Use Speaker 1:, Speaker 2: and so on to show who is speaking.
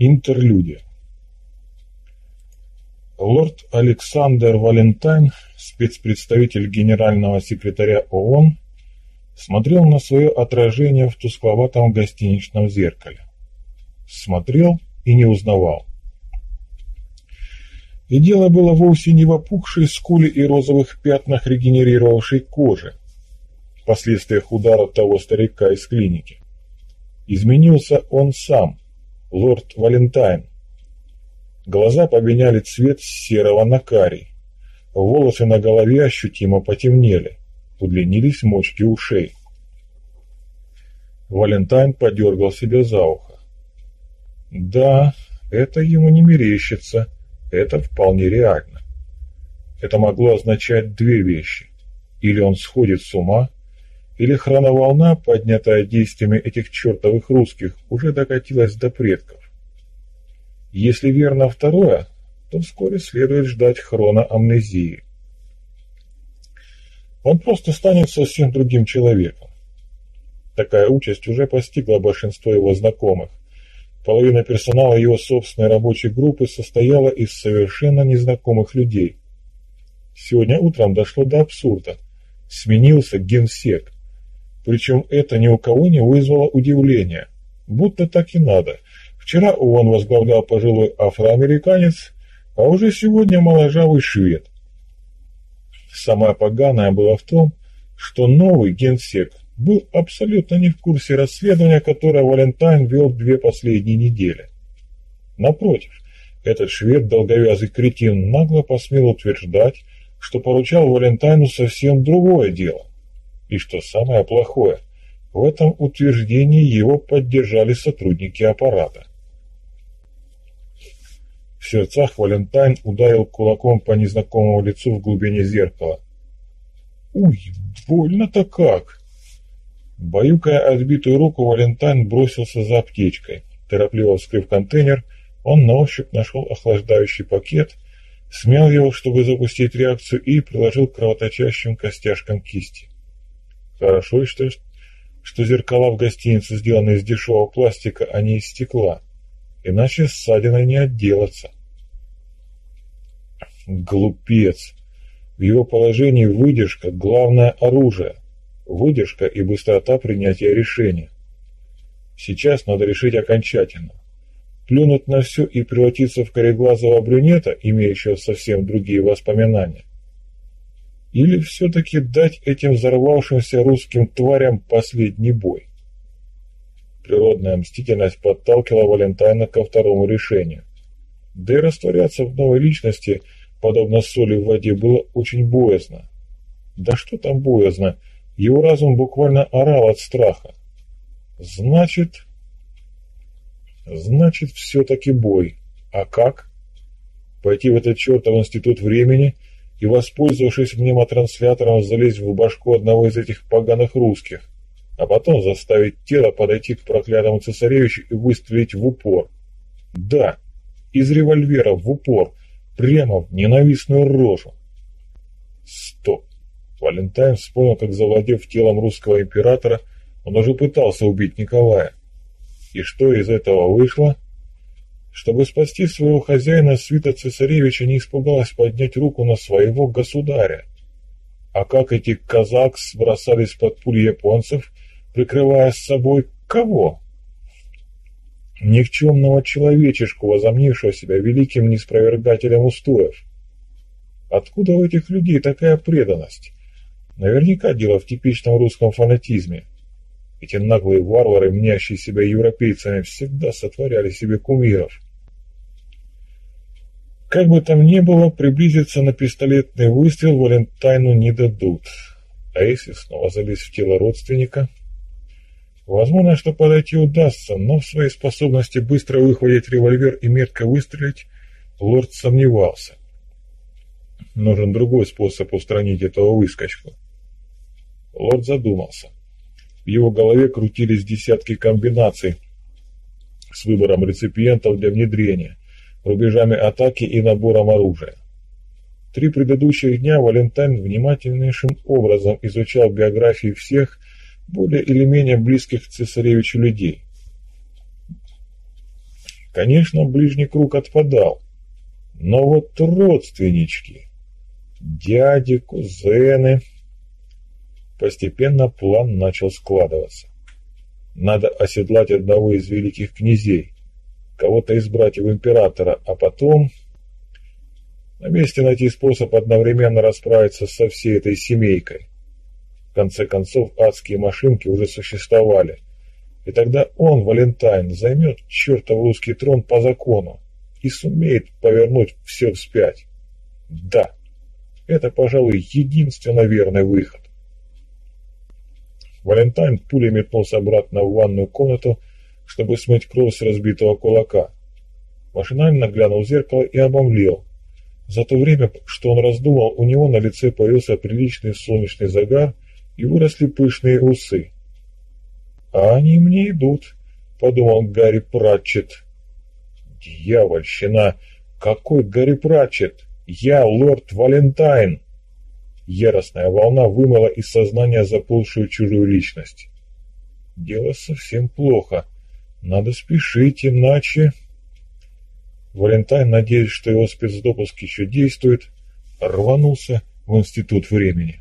Speaker 1: Интерлюдия. Лорд Александр Валентайн, спецпредставитель генерального секретаря ООН, смотрел на свое отражение в тускловатом гостиничном зеркале. Смотрел и не узнавал. И дело было вовсе не в опухшей скуле и розовых пятнах регенерировавшей кожи, последствиях удара того старика из клиники. Изменился он сам – лорд Валентайн. Глаза поменяли цвет с серого на карий. Волосы на голове ощутимо потемнели. Удлинились мочки ушей. Валентайн подергал себе за ухо. Да, это ему не мерещится. Это вполне реально. Это могло означать две вещи. Или он сходит с ума, или хроноволна, поднятая действиями этих чертовых русских, уже докатилась до предков. Если верно второе, то вскоре следует ждать хроноамнезии. Он просто станет совсем другим человеком. Такая участь уже постигла большинство его знакомых. Половина персонала его собственной рабочей группы состояла из совершенно незнакомых людей. Сегодня утром дошло до абсурда. Сменился генсек. Причем это ни у кого не вызвало удивления. Будто так и надо. Вчера ООН возглавлял пожилой афроамериканец, а уже сегодня моложавый швед. Самое поганое было в том, что новый генсек был абсолютно не в курсе расследования, которое Валентайн вел две последние недели. Напротив, этот швед-долговязый кретин нагло посмел утверждать, что поручал Валентайну совсем другое дело. И что самое плохое, в этом утверждении его поддержали сотрудники аппарата. В сердцах Валентайн ударил кулаком по незнакомому лицу в глубине зеркала. «Уй, больно-то как!» Баюкая отбитую руку, Валентайн бросился за аптечкой. Торопливо вскрыв контейнер, он на ощупь нашел охлаждающий пакет, смял его, чтобы запустить реакцию, и приложил к кровоточащим костяшкам кисти. Хорошо, что, что зеркала в гостинице сделаны из дешевого пластика, а не из стекла. Иначе ссадиной не отделаться. Глупец. В его положении выдержка – главное оружие. Выдержка и быстрота принятия решения. Сейчас надо решить окончательно. Плюнуть на все и превратиться в кореглазого брюнета, имеющего совсем другие воспоминания. Или все-таки дать этим взорвавшимся русским тварям последний бой? Природная мстительность подталкивала Валентайна ко второму решению. Да и растворяться в новой личности, подобно соли в воде, было очень боязно. Да что там боязно, его разум буквально орал от страха. Значит... Значит, все-таки бой. А как? Пойти в этот чертов институт времени – и, воспользовавшись мнемотранслятором, залезть в башку одного из этих поганых русских, а потом заставить тело подойти к проклятому цесаревичу и выстрелить в упор. Да, из револьвера в упор, прямо в ненавистную рожу. Стоп. Валентайн вспомнил, как, завладев телом русского императора, он уже пытался убить Николая. И что из этого вышло? — чтобы спасти своего хозяина, свита цесаревича не испугалась поднять руку на своего государя. А как эти казак бросались под пули японцев, прикрывая с собой кого? Никчемного человечешку, возомнившего себя великим неспровергателем устоев. Откуда у этих людей такая преданность? Наверняка дело в типичном русском фанатизме. Эти наглые варвары, мнящие себя европейцами, всегда сотворяли себе кумиров. Как бы там ни было, приблизиться на пистолетный выстрел Валентайну не дадут. А если снова залезть в тело родственника? Возможно, что подойти удастся, но в своей способности быстро выхватить револьвер и метко выстрелить лорд сомневался. Нужен другой способ устранить этого выскочку. Лорд задумался. В его голове крутились десятки комбинаций с выбором реципиентов для внедрения рубежами атаки и набором оружия. Три предыдущих дня Валентайн внимательнейшим образом изучал биографии всех более или менее близких к цесаревичу людей. Конечно, ближний круг отпадал. Но вот родственнички, дяди, кузены... Постепенно план начал складываться. Надо оседлать одного из великих князей, кого-то из братьев императора, а потом... На месте найти способ одновременно расправиться со всей этой семейкой. В конце концов, адские машинки уже существовали. И тогда он, Валентайн, займет чертов русский трон по закону и сумеет повернуть все вспять. Да, это, пожалуй, единственно верный выход. Валентайн пулей метнулся обратно в ванную комнату, чтобы смыть кровь с разбитого кулака. Машинально глянул в зеркало и обомлел. За то время, что он раздумал, у него на лице появился приличный солнечный загар и выросли пышные усы. «А они мне идут», — подумал Гарри Пратчет. «Дьявольщина! Какой Гарри Пратчет? Я лорд Валентайн!» Яростная волна вымыла из сознания заползшую чужую личность. «Дело совсем плохо. Надо спешить, иначе...» Валентайн, надеясь, что его спецдопуск еще действует, рванулся в институт времени.